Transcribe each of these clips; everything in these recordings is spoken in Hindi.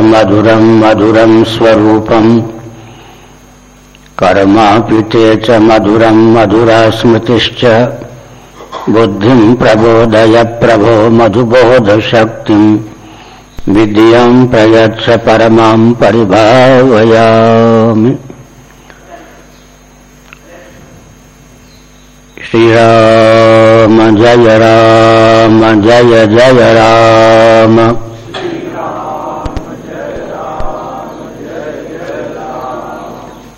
मधुरं मधुरं स्वरूपम् कर्मापि च मधुरं मधुरा स्मृतिश्च बुद्धिं प्रबोधय प्रभो मधुबोधशक्तिम् विद्यां प्रयच्छ परमां परिभावयामि। श्रीराम जय राम, जय जय राम।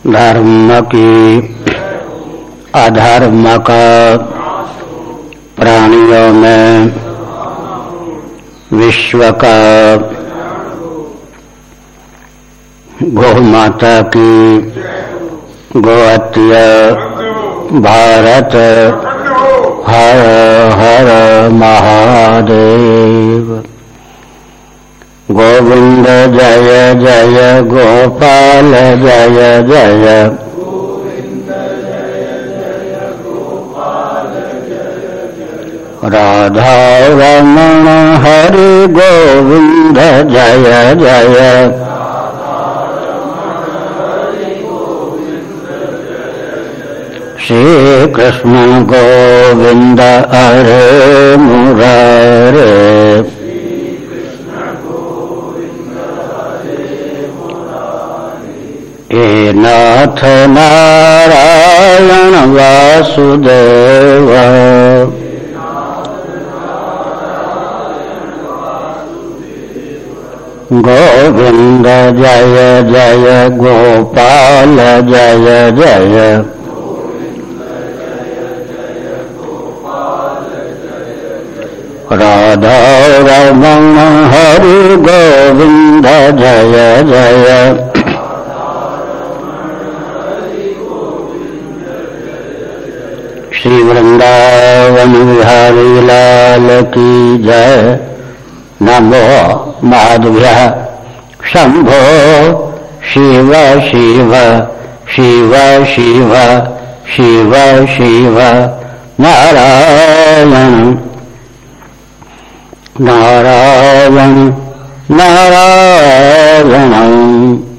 धर्म की अधर्म का प्राणियों में विश्व का गौ माता की गोहत्य भारत हर हर महादेव। गोविंद जय जय, गोपाल जय जय। राधा रमण हरि गोविंद जय जय। श्री कृष्ण गोविंद हरे मुरारे। हे नाथ नारायण वासुदेव। गोविंद जय जय गोपाल जय जय। राधा रमण हरि गोविंद जय जय। वृंदावन बिहारी लाल की जय। नमो माधव्य। शंभो शिव शिव शिव शिव शिव शिव। नारायण। नारायण नारायण।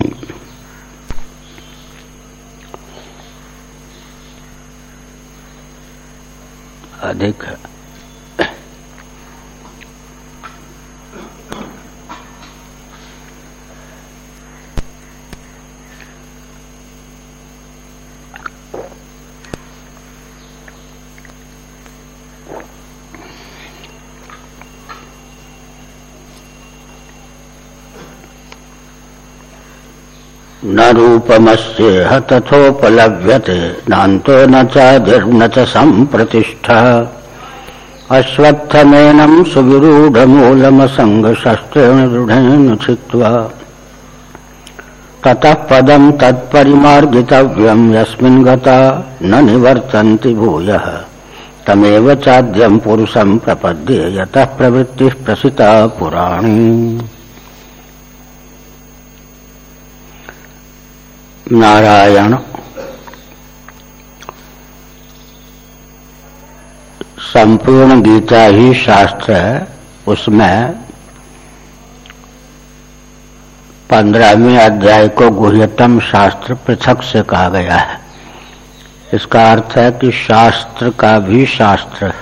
अधिक न रूपमस्येह तथोपलभ्यते नान्तो न चाधिर्न च सम्प्रतिष्ठा। अश्वत्थमेनं सुविरूढमूलमसङ्गशस्त्रेण दृढेन छित्त्वा। ततः पदं तत्परिमार्गितव्यं यस्मिन् गता न निवर्तन्ति भूयः। तमेव चाद्यं पुरुषं प्रपद्ये यतः प्रवृत्तिः प्रसिता पुराणी। नारायण संपूर्ण गीता ही शास्त्र है। उसमें पंद्रहवें अध्याय को गुह्यतम शास्त्र पृथक से कहा गया है। इसका अर्थ है कि शास्त्र का भी शास्त्र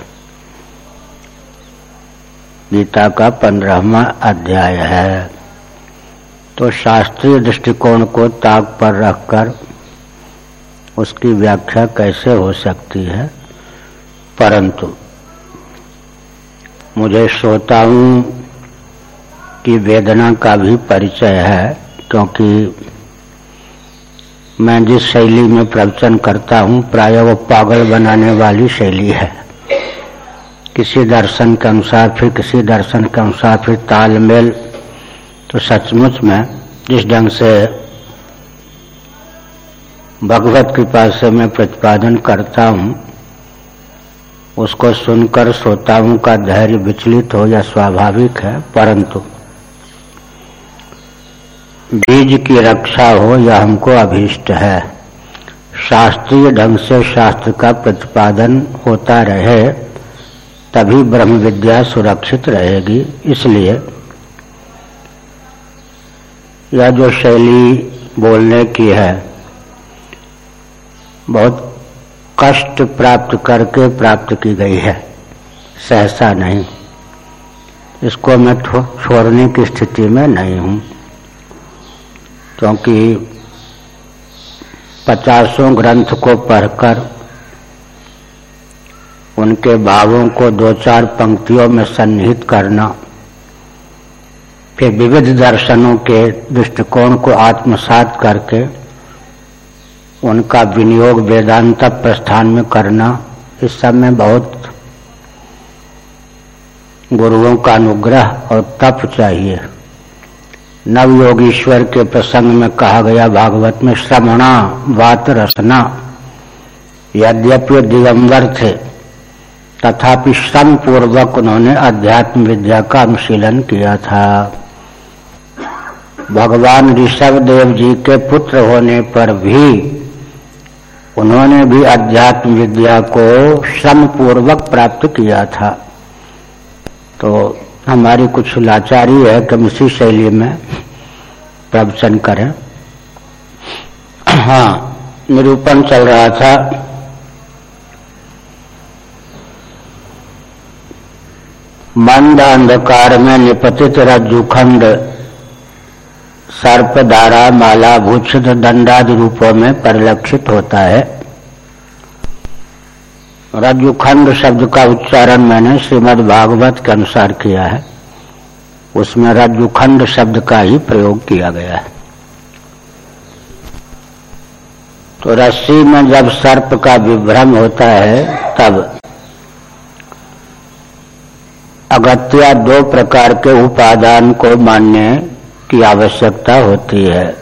गीता का पंद्रहवा अध्याय है। तो शास्त्रीय दृष्टिकोण को ताक पर रखकर उसकी व्याख्या कैसे हो सकती है? परंतु मुझे श्रोताओं की वेदना का भी परिचय है, क्योंकि मैं जिस शैली में प्रवचन करता हूँ, प्राय वो पागल बनाने वाली शैली है। किसी दर्शन के अनुसार, फिर किसी दर्शन के अनुसार, फिर तालमेल तो सचमुच में जिस ढंग से भगवत कृपा से मैं प्रतिपादन करता हूँ उसको सुनकर श्रोताओं का धैर्य विचलित हो या स्वाभाविक है, परंतु बीज की रक्षा हो यह हमको अभीष्ट है। शास्त्रीय ढंग से शास्त्र का प्रतिपादन होता रहे, तभी ब्रह्म विद्या सुरक्षित रहेगी। इसलिए यह जो शैली बोलने की है, बहुत कष्ट प्राप्त करके प्राप्त की गई है। सहसा नहीं। इसको मैं छोड़ने की स्थिति में नहीं हूँ। क्योंकि पचासों ग्रंथ को पढ़कर, उनके भावों को दो चार पंक्तियों में सन्निहित करना, फिर विविध दर्शनों के दृष्टिकोण को आत्मसात करके उनका विनियोग वेदांत प्रस्थान में करना, इस सब में बहुत गुरुओं का अनुग्रह और तप चाहिए। नव योगीश्वर के प्रसंग में कहा गया भागवत में, श्रमणा वात रसना, यद्यपि दिगंबर थे, तथापि श्रम पूर्वक उन्होंने अध्यात्म विद्या का अनुशीलन किया था। भगवान ऋषभ देव जी के पुत्र होने पर भी उन्होंने भी अध्यात्म विद्या को श्रम पूर्वक प्राप्त किया था। तो हमारी कुछ लाचारी है कि हम इसी शैली में प्रवचन करें। हाँ निरूपण चल रहा था। मंद अंधकार में निपतित रज्जुखंड सर्प धारा माला, भूषित दंडादि रूपों में परिलक्षित होता है। रज्जुखंड शब्द का उच्चारण मैंने श्रीमद् भागवत के अनुसार किया है। उसमें रज्जुखंड शब्द का ही प्रयोग किया गया है। तो रस्सी में जब सर्प का विभ्रम होता है, तब अगत्या दो प्रकार के उपादान को मानने की आवश्यकता होती है।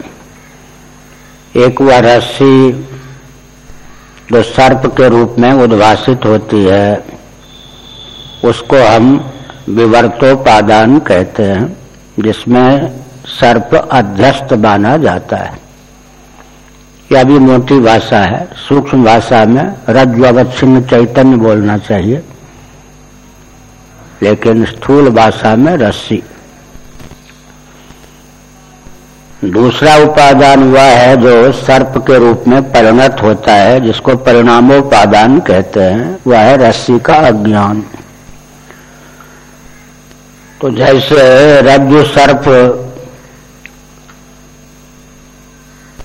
एक वह रस्सी जो सर्प के रूप में उद्भाषित होती है, उसको हम विवर्तोपादान कहते हैं, जिसमें सर्प अध्यस्त माना जाता है। यह भी मोटी भाषा है, सूक्ष्म भाषा में रज्जु अवच्छिन्न चैतन्य बोलना चाहिए, लेकिन स्थूल भाषा में रस्सी। दूसरा उपादान वह है जो सर्प के रूप में परिणत होता है, जिसको परिणामोपादान कहते हैं। वह है रस्सी का अज्ञान। तो जैसे रज्जु सर्प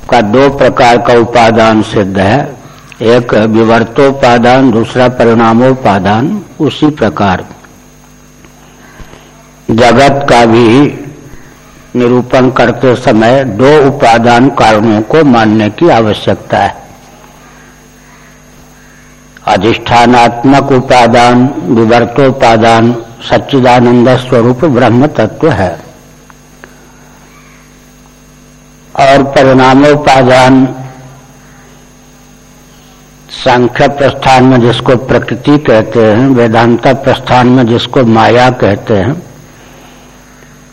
का दो प्रकार का उपादान सिद्ध है। एक विवर्तोपादान, दूसरा परिणामोपादान, उसी प्रकार। जगत का भी निरूपण करते समय दो उपादान कारणों को मानने की आवश्यकता है। अधिष्ठानात्मक उपादान, विवर्तोपादान, सच्चिदानंद स्वरूप ब्रह्म तत्व है। और परिणामोपादान, सांख्य प्रस्थान में जिसको प्रकृति कहते हैं, वेदांता प्रस्थान में जिसको माया कहते हैं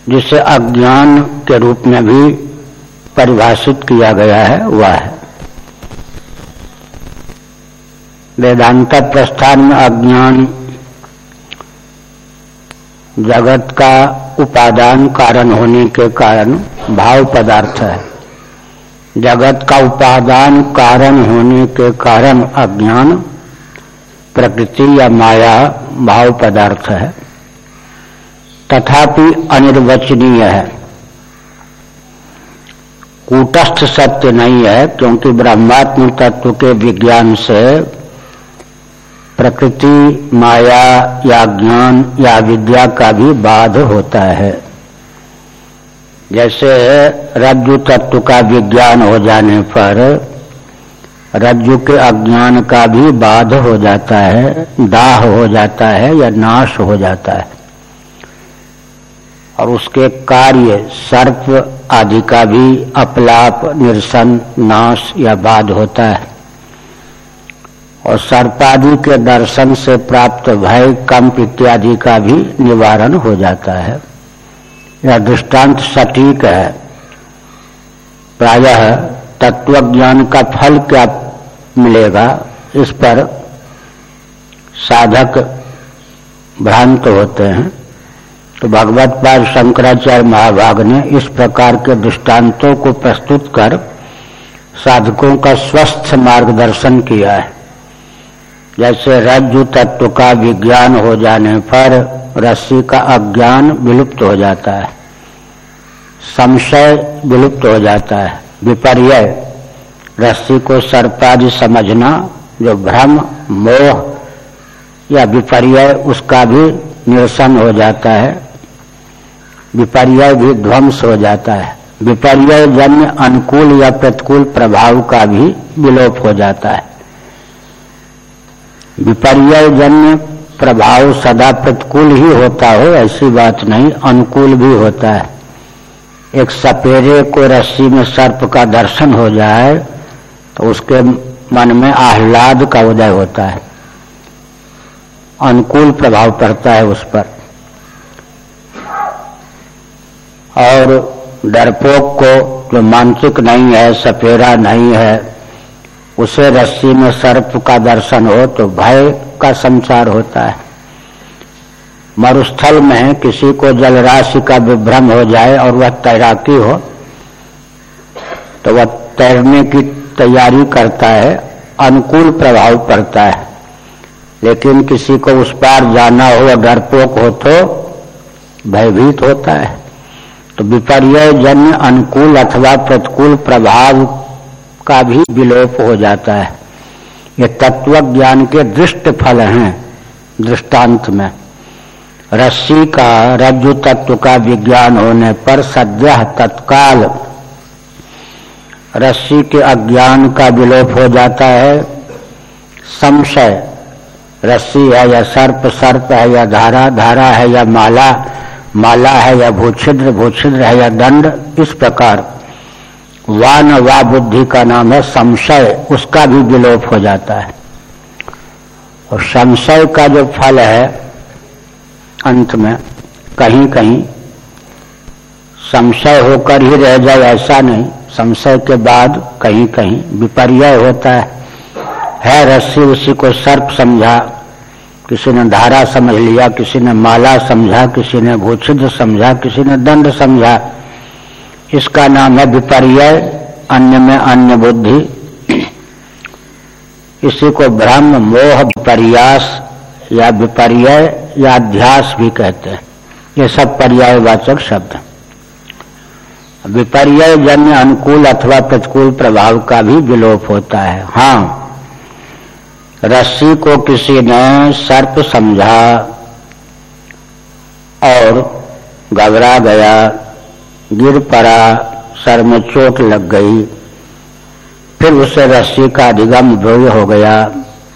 जिसे अज्ञान के रूप में भी परिभाषित किया गया है, वह है। वेदांत प्रस्थान में अज्ञान जगत का उपादान कारण होने के कारण भाव पदार्थ है। जगत का उपादान कारण होने के कारण अज्ञान, प्रकृति या माया भाव पदार्थ है। तथापि अनिर्वचनीय है। कूटस्थ सत्य नहीं है, क्योंकि ब्रह्मात्म तत्व के विज्ञान से प्रकृति, माया या ज्ञान या विद्या का भी बाध होता है। जैसे रज्जु तत्व का विज्ञान हो जाने पर रज्जु के अज्ञान का भी बाध हो जाता है, दाह हो जाता है या नाश हो जाता है। और उसके कार्य सर्प आदि का भी अपलाप, निरसन, नाश या बाध होता है। और सर्पादि के दर्शन से प्राप्त भय, कंप इत्यादि का भी निवारण हो जाता है। यह दृष्टांत सटीक है। प्रायः तत्व ज्ञान का फल क्या मिलेगा, इस पर साधक भ्रांत होते हैं। तो भगवत पाद शंकराचार्य महाभाग ने इस प्रकार के दृष्टांतों को प्रस्तुत कर साधकों का स्वस्थ मार्गदर्शन किया है। जैसे रज्जु तत्व का विज्ञान हो जाने पर रस्सी का अज्ञान विलुप्त हो जाता है। संशय विलुप्त हो जाता है। विपर्य, रस्सी को सर्पादि समझना, जो भ्रम, मोह या विपर्य, उसका भी निरसन हो जाता है विपर्य भी ध्वंस हो जाता है। विपर्य जन्य अनुकूल या प्रतिकूल प्रभाव का भी विलोप हो जाता है। विपर्य जन्य प्रभाव सदा प्रतिकूल ही होता हो, ऐसी बात नहीं, अनुकूल भी होता है। एक सपेरे को रस्सी में सर्प का दर्शन हो जाए तो उसके मन में आह्लाद का उदय होता है। अनुकूल प्रभाव पड़ता है उस पर। और डरपोक को जो मानसिक नहीं है सफेरा नहीं है, उसे रस्सी में सर्प का दर्शन हो तो भय का संचार होता है। मरुस्थल में किसी को जलराशि का विभ्रम हो जाए और वह तैराकी हो तो वह तैरने की तैयारी करता है, अनुकूल प्रभाव पड़ता है। लेकिन किसी को उस पार जाना हो डरपोक हो तो भयभीत होता है। तो विपर्य जन्य अनुकूल अथवा प्रतिकूल प्रभाव का भी विलोप हो जाता है। ये तत्व ज्ञान के दृष्ट फल हैं दृष्टांत में। रस्सी का, रज्जु तत्व का विज्ञान होने पर सद्य तत्काल रस्सी के अज्ञान का विलोप हो जाता है। संशय रस्सी है या सर्प सर्प है या धारा धारा है या माला माला है या भूछिद्र भूछिद्र है या दंड, इस प्रकार। वान वा बुद्धि का नाम है संशय, उसका भी विलोप हो जाता है। और संशय का जो फल है, अंत में कहीं कहीं संशय होकर ही रह जाए, ऐसा नहीं। संशय के बाद कहीं कहीं विपर्य होता है। है रस्सी उसी को सर्प समझा, किसी ने धारा समझ लिया, किसी ने माला समझा, किसी ने भूषित समझा, किसी ने दंड समझा। इसका नाम है विपर्य, अन्य में अन्य बुद्धि। इसी को ब्रह्म, मोह, विपर्यास या विपर्य या अध्यास भी कहते हैं। ये सब पर्यायवाचक शब्द विपर्य जन्य अनुकूल अथवा प्रतिकूल प्रभाव का भी विलोप होता है। हाँ रस्सी को किसी ने सर्प समझा और घबरा गया, गिर पड़ा, सर में चोट लग गई। फिर उसे रस्सी का अधिगम भोग हो गया।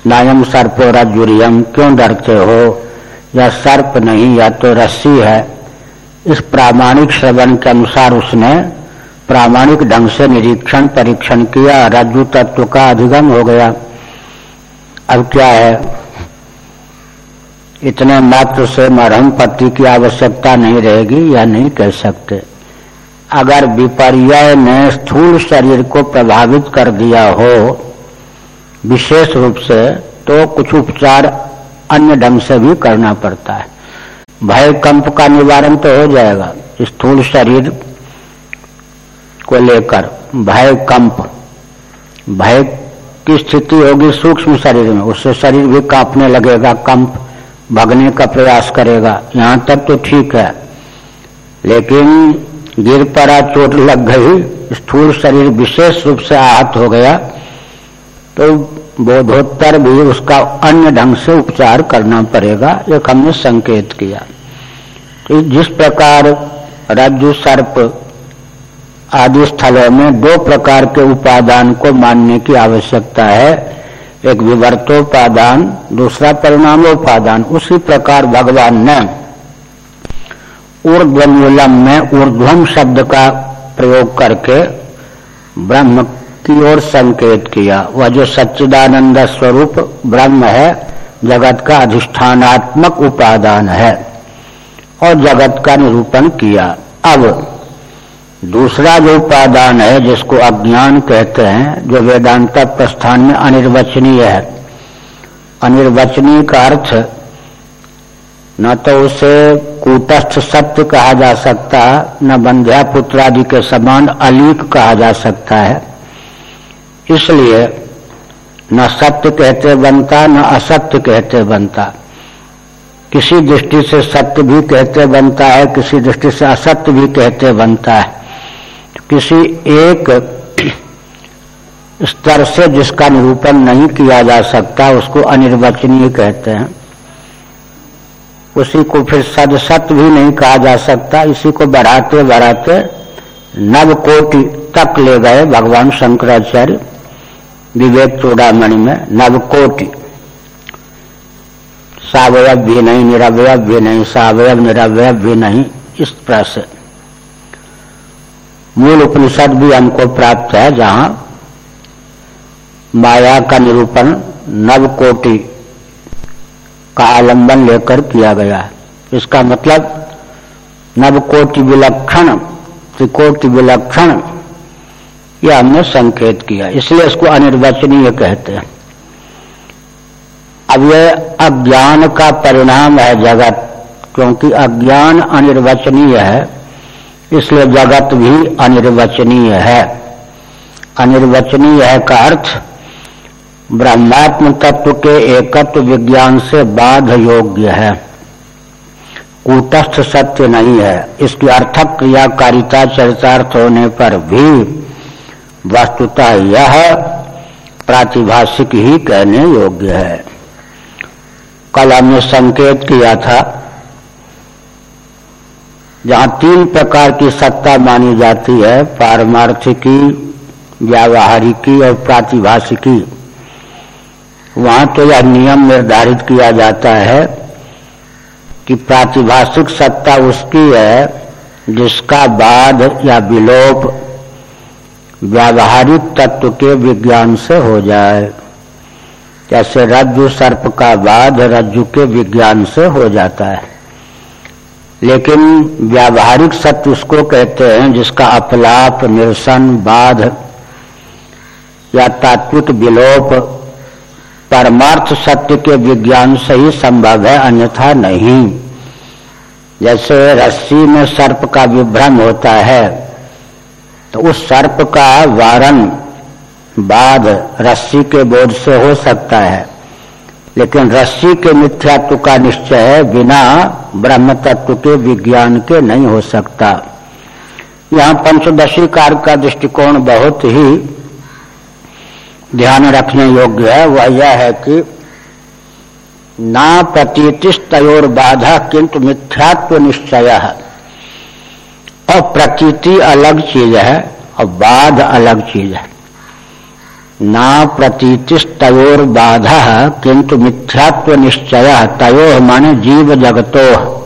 नायम सर्पो रजुरियम क्यों डरते हो? या सर्प नहीं या तो रस्सी है। इस प्रामाणिक श्रवण के अनुसार उसने प्रामाणिक ढंग से निरीक्षण परीक्षण किया रज्जु तत्व का अधिगम हो गया। अब क्या है? इतने मात्र से मरहम पट्टी की आवश्यकता नहीं रहेगी या नहीं कह सकते। अगर विपर्य ने स्थूल शरीर को प्रभावित कर दिया हो, विशेष रूप से तो कुछ उपचार अन्य ढंग से भी करना पड़ता है। भय कंप का निवारण तो हो जाएगा, स्थूल शरीर को लेकर। भय कंप। भय की स्थिति होगी सूक्ष्म शरीर में, उससे शरीर भी कांपने लगेगा, कंप, भगने का प्रयास करेगा। यहाँ तक तो ठीक है। लेकिन गिर पड़ा, चोट लग गई, स्थूल शरीर विशेष रूप से आहत हो गया तो बोधोत्तर भी उसका अन्य ढंग से उपचार करना पड़ेगा, एक हमने संकेत किया। तो जिस प्रकार रज्जु सर्प आदि स्थलों में दो प्रकार के उपादान को मानने की आवश्यकता है। एक विवर्तोपादान, दूसरा परिणामोपादान। उसी प्रकार भगवान ने ऊर्ध्वमूलम में ऊर्ध्वम शब्द का प्रयोग करके ब्रह्म की ओर संकेत किया। वह जो सच्चिदानंद स्वरूप ब्रह्म है, जगत का अधिष्ठानात्मक उपादान है और जगत का निरूपण किया। अब दूसरा जो उपादान है, जिसको अज्ञान कहते हैं, जो वेदांत प्रस्थान में अनिर्वचनीय है। अनिर्वचनीय का अर्थ, न तो उसे कूटस्थ सत्य कहा जा सकता, न बंध्या पुत्र आदि के समान अलीक कहा जा सकता है। इसलिए, न सत्य कहते बनता, न असत्य कहते बनता। किसी दृष्टि से सत्य भी कहते बनता है, किसी दृष्टि से असत्य भी कहते बनता है। किसी एक स्तर से जिसका निरूपण नहीं किया जा सकता, उसको अनिर्वचनीय कहते हैं। उसी को फिर सदसत भी नहीं कहा जा सकता, इसी को बढ़ाते बढ़ाते नव कोटि तक ले गए भगवान शंकराचार्य विवेक चूड़ामणि में, नव कोटि। सावयव भी नहीं निरवय भी नहीं, सावयव निरवय भी नहीं, इस तरह से। मूल उपनिषद भी हमको प्राप्त है, जहाँ माया का निरूपण नव कोटि का आलंबन लेकर किया गया इसका मतलब नव कोटि विलक्षण, त्रिकोटि विलक्षण यह हमने संकेत किया इसलिए इसको अनिर्वचनीय कहते हैं। अब यह अज्ञान का परिणाम है जगत, क्योंकि अज्ञान अनिर्वचनीय है। इसलिए जगत भी अनिर्वचनीय है। अनिर्वचनीय है का अर्थ, ब्रह्मात्म तत्व के एकत्व विज्ञान से बाध योग्य है। कूटस्थ सत्य नहीं है। इसकी अर्थक क्रियाकारिता चरितार्थ होने पर भी वस्तुतः यह प्रातिभाषिक ही कहने योग्य है। कल हमने संकेत किया था जहाँ तीन प्रकार की सत्ता मानी जाती है, पारमार्थिकी, व्यावहारिकी और प्रातिभाषिकी। वहाँ तो यह नियम निर्धारित किया जाता है कि प्रातिभाषिक सत्ता उसकी है, जिसका बाद या विलोप व्यावहारिक तत्व के विज्ञान से हो जाए। जैसे रज्जु सर्प का बाद रज्जु के विज्ञान से हो जाता है। लेकिन व्यावहारिक सत्य उसको कहते हैं जिसका अपलाप, निरसन, बाध या तात्विक विलोप, परमार्थ सत्य के विज्ञान से ही संभव है, अन्यथा नहीं। जैसे रस्सी में सर्प का विभ्रम होता है तो उस सर्प का वारण बाद रस्सी के बोध से हो सकता है। लेकिन रस्सी के मिथ्यात्व का निश्चय बिना ब्रह्म तत्व के, विज्ञान के नहीं हो सकता। यहाँ पंचदशी कार्य का दृष्टिकोण बहुत ही ध्यान रखने योग्य है। वह यह है कि ना प्रतीतिश तयोर बाधा किंतु मिथ्यात्व निश्चय है। और प्रतीति अलग चीज़ है और बाध अलग चीज़ है। ना प्रतीतिश तयोर बाधा किंतु मिथ्यात्व निश्चय तयो माने जीव जगतो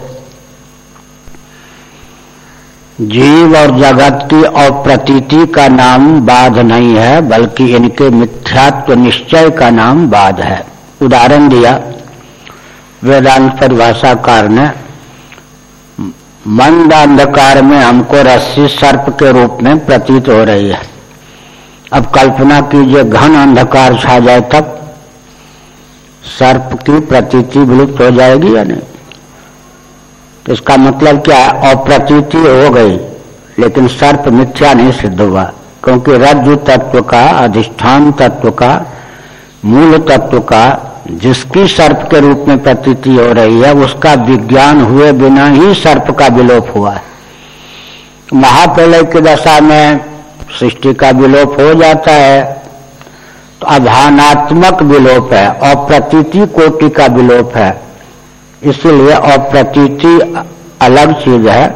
जीव और जगत की और प्रतीति का नाम बाध नहीं है, बल्कि इनके मिथ्यात्व निश्चय का नाम बाध है। उदाहरण दिया। वेदांत परिभाषाकार ने मंद अंधकार में हमको रस्सी सर्प के रूप में प्रतीत हो रही है। अब कल्पना कीजिए, घन अंधकार छा जाए तब सर्प की प्रतीति विलुप्त हो जाएगी या नहीं? तो इसका मतलब क्या अप्रतीति हो गई, लेकिन सर्प मिथ्या नहीं सिद्ध हुआ, क्योंकि रज्जु तत्व का, अधिष्ठान तत्व का, मूल तत्व का, जिसकी सर्प के रूप में प्रतीति हो रही है, उसका विज्ञान हुए बिना ही सर्प का विलोप हुआ है। महाप्रलय की दशा में सृष्टि का विलोप हो जाता है तो अभानात्मक विलोप है, अप्रतीति कोटि का विलोप है। इसलिए अप्रतीति अलग चीज़ है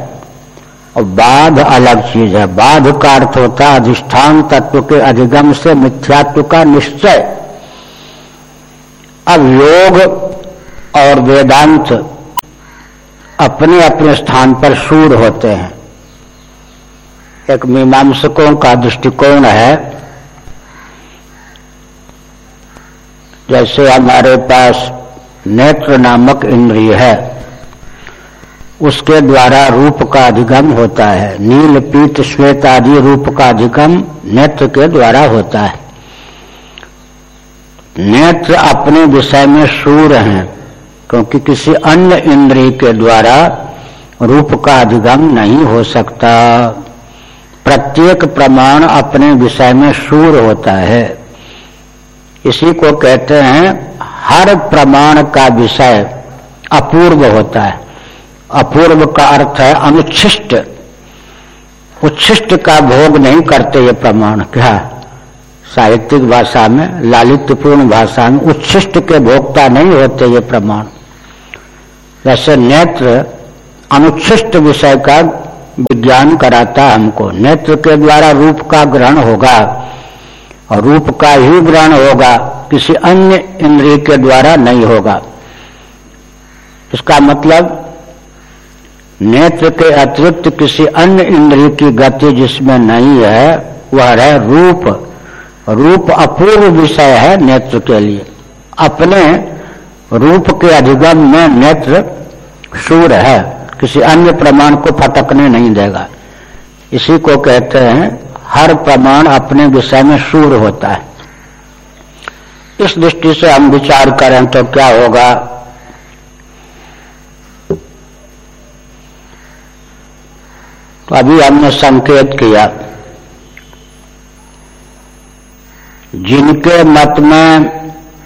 और बाध अलग चीज़ है। बाध का अर्थ होता है अधिष्ठान तत्व के अधिगम से मिथ्यात्व का निश्चय। अब योग और वेदांत अपने अपने स्थान पर शूर होते हैं। एक मीमांसकों का दृष्टिकोण है। जैसे हमारे पास नेत्र नामक इंद्रिय है, उसके द्वारा रूप का अधिगम होता है। नील, पीत, श्वेत आदि रूप का अधिगम नेत्र के द्वारा होता है। नेत्र अपने विषय में शूर हैं, क्योंकि किसी अन्य इंद्रिय के द्वारा रूप का अधिगम नहीं हो सकता। प्रत्येक प्रमाण अपने विषय में शूर होता है। इसी को कहते हैं, हर प्रमाण का विषय अपूर्व होता है। अपूर्व का अर्थ है अनुच्छिष्ट। उच्छिष्ट का भोग नहीं करते ये प्रमाण। क्या? साहित्यिक भाषा में, लालित्यपूर्ण भाषा में उच्छिष्ट के भोक्ता नहीं होते ये प्रमाण। वैसे नेत्र अनुच्छिष्ट विषय का विज्ञान कराता हमको। नेत्र के द्वारा रूप का ग्रहण होगा और रूप का ही ग्रहण होगा। किसी अन्य इंद्रिय के द्वारा नहीं होगा। इसका मतलब नेत्र के अतिरिक्त किसी अन्य इंद्रिय की गति जिसमें नहीं है, वह है रूप। रूप अपूर्व विषय है नेत्र के लिए। अपने रूप के अधिगम में नेत्र सूर है। किसी अन्य प्रमाण को फटकने नहीं देगा। इसी को कहते हैं, हर प्रमाण अपने विषय में शूर होता है। इस दृष्टि से हम विचार करें तो क्या होगा? तो अभी हमने संकेत किया, जिनके मत में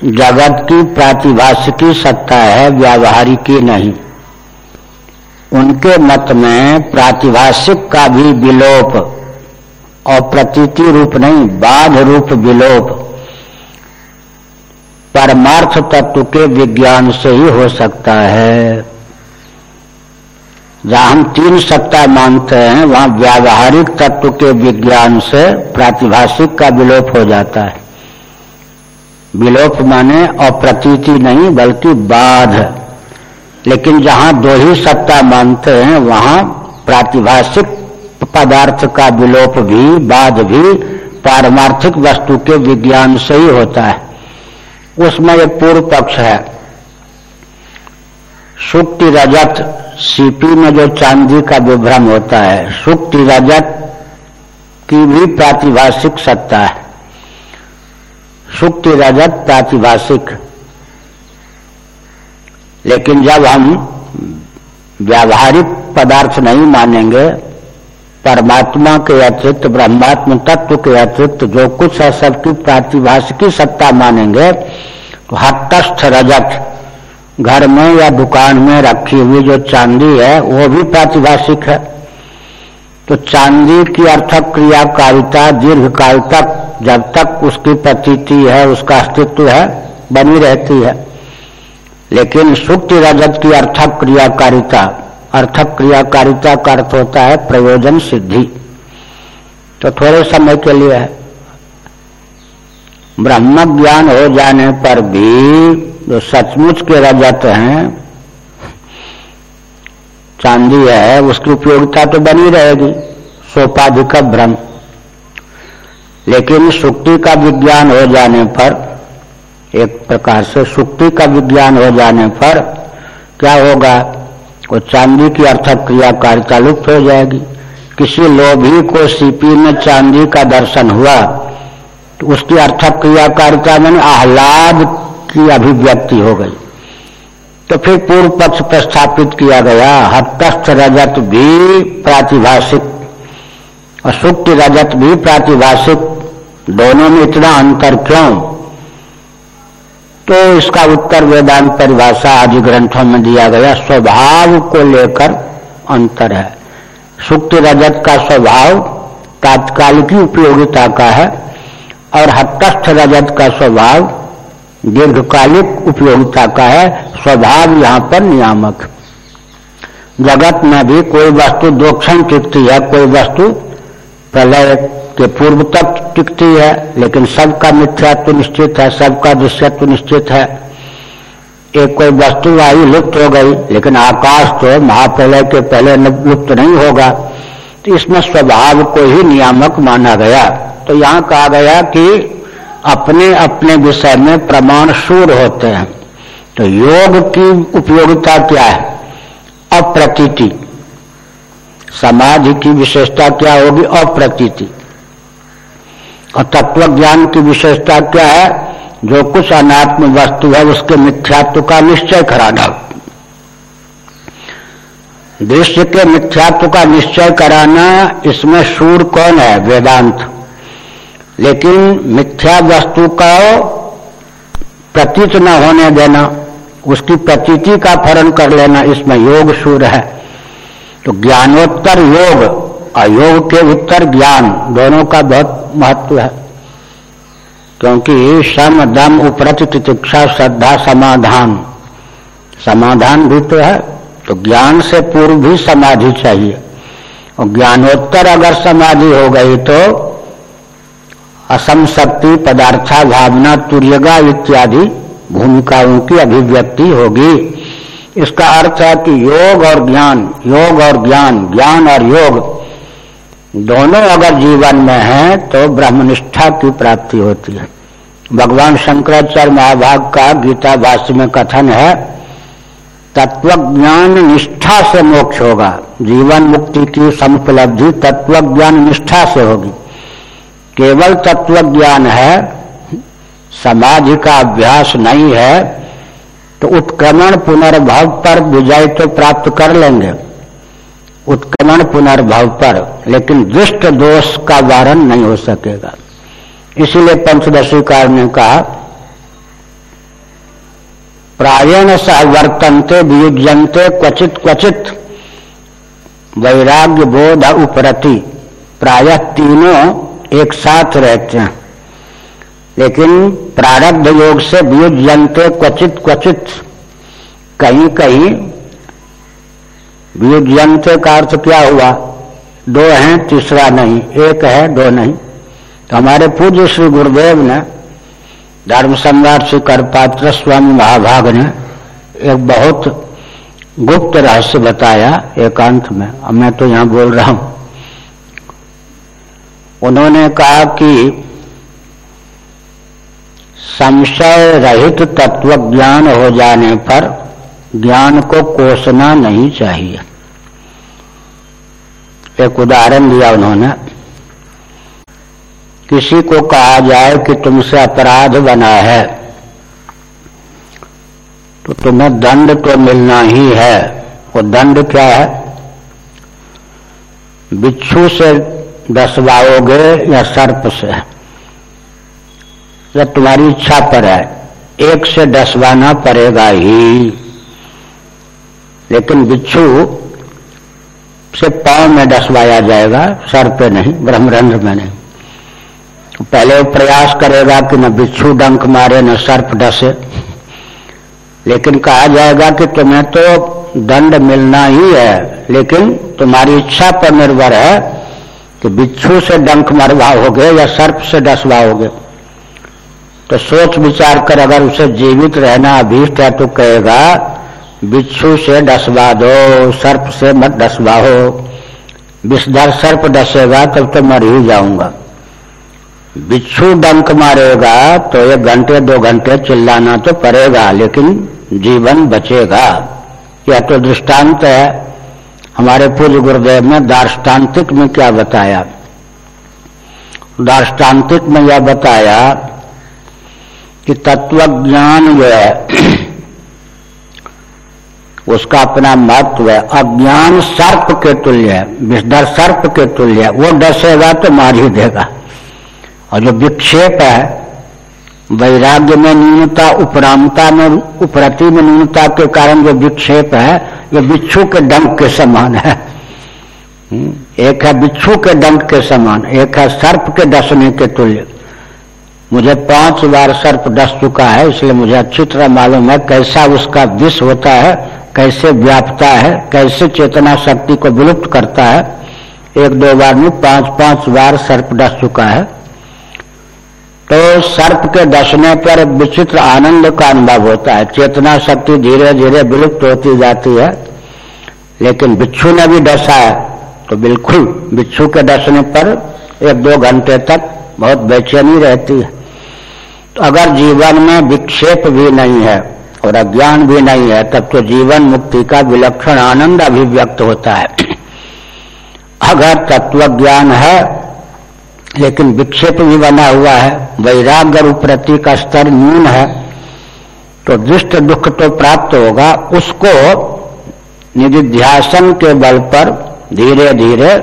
जगत की प्रातिभाषिकी सत्ता है, व्यावहारिकी नहीं। उनके मत में प्रातिभाषिक का भी विलोप और प्रतीति रूप नहीं, बाध रूप विलोप। परमार्थ तत्व के विज्ञान से ही हो सकता है। जहाँ हम तीन सत्ता मानते हैं, वहाँ व्यावहारिक तत्व के विज्ञान से प्रातिभाषिक का विलोप हो जाता है। विलोप माने अप्रतीति नहीं, बल्कि बाध। लेकिन जहाँ दो ही सत्ता मानते हैं, वहाँ प्रातिभाषिक पदार्थ का विलोप भी, बाद भी पारमार्थिक वस्तु के विज्ञान से ही होता है। उसमें एक पूर्व पक्ष है। सुक्ति रजत सीपी में जो चांदी का विभ्रम होता है सुक्ति रजत की भी प्रातिभाषिक सत्ता है। सुक्ति रजत प्रातिभाषिक लेकिन जब हम व्यावहारिक पदार्थ नहीं मानेंगे, परमात्मा के अतिरिक्त, ब्रह्मात्म तत्व के अतिरिक्त, जो कुछ है सबकी प्रातिभाषिकी सत्ता मानेंगे तो हतस्थ रजत घर में या दुकान में रखी हुई जो चांदी है, वो भी प्रातिभाषिक है। तो चांदी की अर्थक क्रियाकारिता दीर्घ काल तक, जब तक उसकी प्रतीति है, उसका अस्तित्व है, बनी रहती है। लेकिन सुक्ति रजत की अर्थक क्रियाकारिता अर्थक क्रियाकारिता का अर्थ होता है प्रयोजन सिद्धि। तो थोड़े समय के लिए है ब्रह्म ज्ञान हो जाने पर भी जो सचमुच के रजत हैं, चांदी है, उसकी उपयोगिता तो बनी रहेगी, सोपाधिक भ्रम लेकिन सुक्ति का विज्ञान हो जाने पर एक प्रकार से सुक्ति का विज्ञान हो जाने पर क्या होगा? वो चांदी की अर्थक क्रियाकारिता लुप्त हो जाएगी। किसी लोभी को सीपी में चांदी का दर्शन हुआ तो उसकी अर्थक क्रियाकारिता में आह्लाद की अभिव्यक्ति हो गई। तो फिर पूर्व पक्ष प्रस्थापित किया गया। हतस्थ रजत भी प्रातिभाषिक और सुक्त रजत भी प्रातिभाषिक। दोनों में इतना अंतर क्यों? इसका उत्तर वेदांत परिभाषा आदि ग्रंथों में दिया गया, स्वभाव को लेकर अंतर है। सुक्त रजत का स्वभाव तात्कालिक उपयोगिता का है और हतस्थ रजत का स्वभाव दीर्घकालिक उपयोगिता का है, स्वभाव यहाँ पर नियामक। जगत में भी कोई वस्तु दो क्षण टिकती है, कोई वस्तु प्रलय के पूर्व तक टिकती है, लेकिन सबका मिथ्यात्व निश्चित है, सबका दृश्यत्व निश्चित है। एक कोई वस्तु आई, लुप्त हो गई, लेकिन आकाश तो महाप्रलय के पहले लुप्त नहीं होगा। तो इसमें स्वभाव को ही नियामक माना गया। तो यहाँ कहा गया कि अपने अपने विषय में प्रमाण शूर होते हैं। तो योग की उपयोगिता क्या है? अप्रतीति। समाधि की विशेषता क्या होगी? अप्रतीति। और तत्व ज्ञान की विशेषता क्या है? जो कुछ अनात्म वस्तु है, उसके मिथ्यात्व का निश्चय कराना दृश्य के मिथ्यात्व का निश्चय कराना इसमें सूर कौन है? वेदांत। लेकिन मिथ्या वस्तु का प्रतीत न होने देना, उसकी प्रतीति का फरण कर लेना, इसमें योग सूर है। तो ज्ञानोत्तर योग अयोग के उत्तर ज्ञान दोनों का बहुत महत्व है। क्योंकि सम दम उपरत तितिक्षा श्रद्धा समाधान। समाधान भी तो है तो ज्ञान से पूर्व भी समाधि चाहिए। और ज्ञानोत्तर अगर समाधि हो गई तो असम शक्ति पदार्था, भावना, तुर्यगा इत्यादि भूमिकाओं की अभिव्यक्ति होगी। इसका अर्थ है कि योग और ज्ञान, योग और ज्ञान ज्ञान और योग दोनों अगर जीवन में है तो ब्रह्मनिष्ठा की प्राप्ति होती है। भगवान शंकराचार्य महाभाग का गीता भाष्य में कथन है तत्व ज्ञान निष्ठा से मोक्ष होगा। जीवन मुक्ति की समुपलब्धि तत्व ज्ञान निष्ठा से होगी। केवल तत्व ज्ञान है, समाधि का अभ्यास नहीं है तो उत्क्रमण पुनर्भव पर विजय तो प्राप्त कर लेंगे। उत्क्रमण पुनर्भव पर, लेकिन दुष्ट दोष का वारण नहीं हो सकेगा। इसीलिए पंचदशी कार ने कहा, प्रायण सह वर्तनते वियुजनते क्वचित क्वचित वैराग्य बोध उपरति, प्रायः तीनों एक साथ रहते हैं। लेकिन प्रारब्ध योग से वियुजनते क्वचित क्वचित कहीं कहीं वियुजनते का अर्थ क्या हुआ। दो हैं, तीसरा नहीं। एक है, दो नहीं। तो हमारे पूज्य श्री गुरुदेव ने धर्म सम्राट श्री करपात्र स्वामी महाभाग ने, एक बहुत गुप्त रहस्य बताया एकांत में। अब मैं तो यहाँ बोल रहा हूँ। उन्होंने कहा कि संशय रहित तत्व ज्ञान हो जाने पर ज्ञान को कोसना नहीं चाहिए। एक उदाहरण दिया उन्होंने। किसी को कहा जाए कि तुमसे अपराध बना है तो तुम्हें दंड तो मिलना ही है। वो दंड क्या है? बिच्छू से दसवाओगे या सर्प से? या तुम्हारी इच्छा पर है। एक से डसवाना पड़ेगा ही। लेकिन बिच्छू से पाँव में डसवाया जाएगा, सर पे नहीं, ब्रह्मरंध्र में नहीं। पहले वो प्रयास करेगा कि न बिच्छू डंक मारे, न सर्प डसे। लेकिन कहा जाएगा कि तुम्हें तो दंड मिलना ही है, लेकिन तुम्हारी इच्छा पर निर्भर है कि बिच्छू से डंक मरवाओगे या सर्प से डसवाओगे। तो सोच विचार कर, अगर उसे जीवित रहना अभीष्ट है तो कहेगा बिच्छू से डसवा दो, सर्प से मत डसवाओ। विषधर सर्प डसेगा, तब तो मर ही जाऊँगा। बिच्छू डंक मारेगा तो एक घंटे, दो घंटे चिल्लाना तो पड़ेगा, लेकिन जीवन बचेगा। यह तो दृष्टांत है। हमारे पूर्व गुरुदेव ने दार्ष्टान्तिक में क्या बताया? दार्ष्टान्तिक में यह बताया कि तत्व ज्ञान जो है उसका अपना महत्व है अज्ञान सर्प के तुल्य है विषधर सर्प के तुल्य है वो डसेगा तो मार ही देगा। और जो विक्षेप है वैराग्य में न्यूनता उपरामता में उपरति में न्यूनता के कारण जो विक्षेप है ये बिच्छू के डंक के समान है। हम्म, एक है बिच्छू के डंक के समान एक है सर्प के डसने के तुल्य। मुझे पाँच बार सर्प डस चुका है इसलिए मुझे अच्छी तरह मालूम है कैसा उसका विष होता है कैसे व्यापता है, कैसे चेतना शक्ति को विलुप्त करता है, एक दो बार में पाँच पाँच बार सर्प डस चुका है। तो सर्प के डसने पर विचित्र आनंद का अनुभव होता है। चेतना शक्ति धीरे धीरे विलुप्त होती जाती है, लेकिन बिच्छू ने भी डसा है। तो बिल्कुल बिच्छू के डसने पर एक दो घंटे तक बहुत बेचैनी रहती है। तो अगर जीवन में विक्षेप भी नहीं है और अज्ञान भी नहीं है, तब तो जीवन मुक्ति का विलक्षण आनंद अभिव्यक्त होता है। अगर तत्व ज्ञान है, लेकिन विक्षेप भी बना हुआ है, वैराग्य प्रति का स्तर न्यून है तो दृष्ट दुख तो प्राप्त होगा, उसको निधिध्यासन के बल पर धीरे धीरे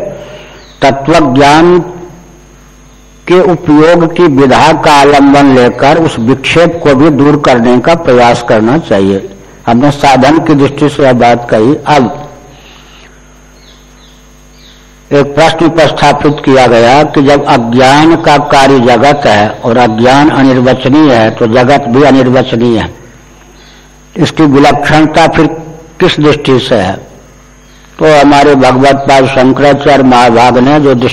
तत्व ज्ञान के उपयोग की विधा का आलंबन लेकर उस विक्षेप को भी दूर करने का प्रयास करना चाहिए। हमने साधन की दृष्टि से यह बात कही। अब एक प्रश्न उपस्थापित किया गया कि जब अज्ञान का कार्य जगत है और अज्ञान अनिर्वचनीय है तो जगत भी अनिर्वचनीय है। इसकी विलक्षणता फिर किस दृष्टि से है? तो हमारे भगवत पाद शंकराचार्य महाभाग ने जो